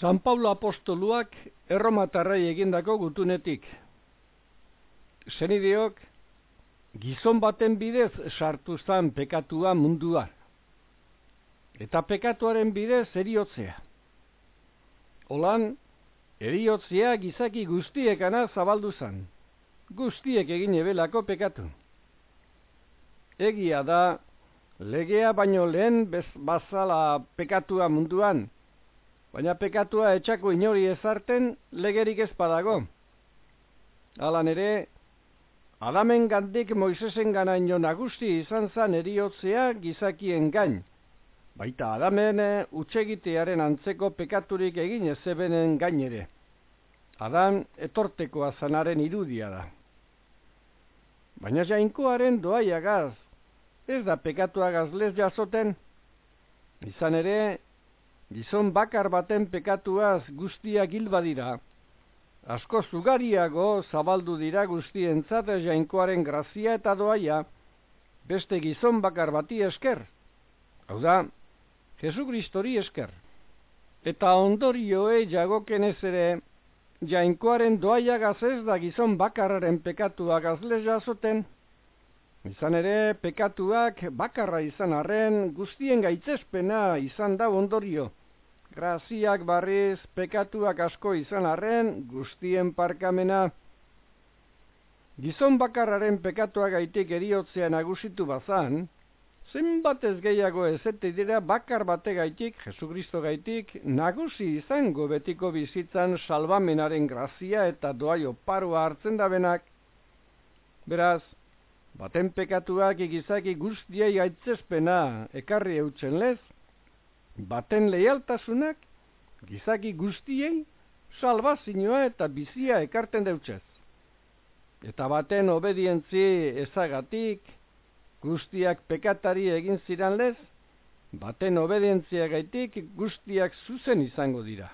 San Paulo apostoluak erromatarrai egindako gutunetik. Zenideok, gizon baten bidez sartu zan pekatua mundua. Eta pekatuaren bidez eriotzea. Olan, eriotzea gizaki guztiekana zabaldu zan. Guztiek egin ebelako pekatu. Egia da, legea baino lehen bazala pekatua munduan, baina pekatua etxako inori ezarten legerik ez padago. Alan ere, Adamen gandik Moisesen gana ino nagusti izan zan eriotzea gizakien gain. Baita Adamen utxegitearen antzeko pekaturik egin ezebenen gain ere. Adam etortekoa zanaren irudia da. Baina jainkoaren doaiagaz, ez da pekatuagaz lez jasoten. Izan ere, Gizon bakar baten pekatuaz guztia gilba dira. Asko zugariago zabaldu dira guztientzat jainkoaren grazia eta doaia, beste gizon bakar bati esker. Hau da, Jesu Kristori esker. Eta ondorioe jagoken ez ere, jainkoaren doaia gazez da gizon bakarraren pekatua gazle jasoten. Izan ere, pekatuak bakarra izan arren guztien gaitzespena izan da ondorio. Graziak barriz pekatuak asko izan arren guztien parkamena. Gizon bakarraren pekatua gaitik eriotzea nagusitu bazan, zenbat ez gehiago ezete dira bakar bate gaitik, Jesu Kristo gaitik, nagusi izango betiko bizitzan salvamenaren grazia eta doaio paroa hartzen dabenak. Beraz, baten pekatuak igizaki guztiai gaitzespena ekarri eutzen lez, baten leialtasunak gizaki guztiei salvazioa eta bizia ekarten deutxez. Eta baten obedientzi ezagatik guztiak pekatari egin ziran lez, baten obedientzia gaitik guztiak zuzen izango dira.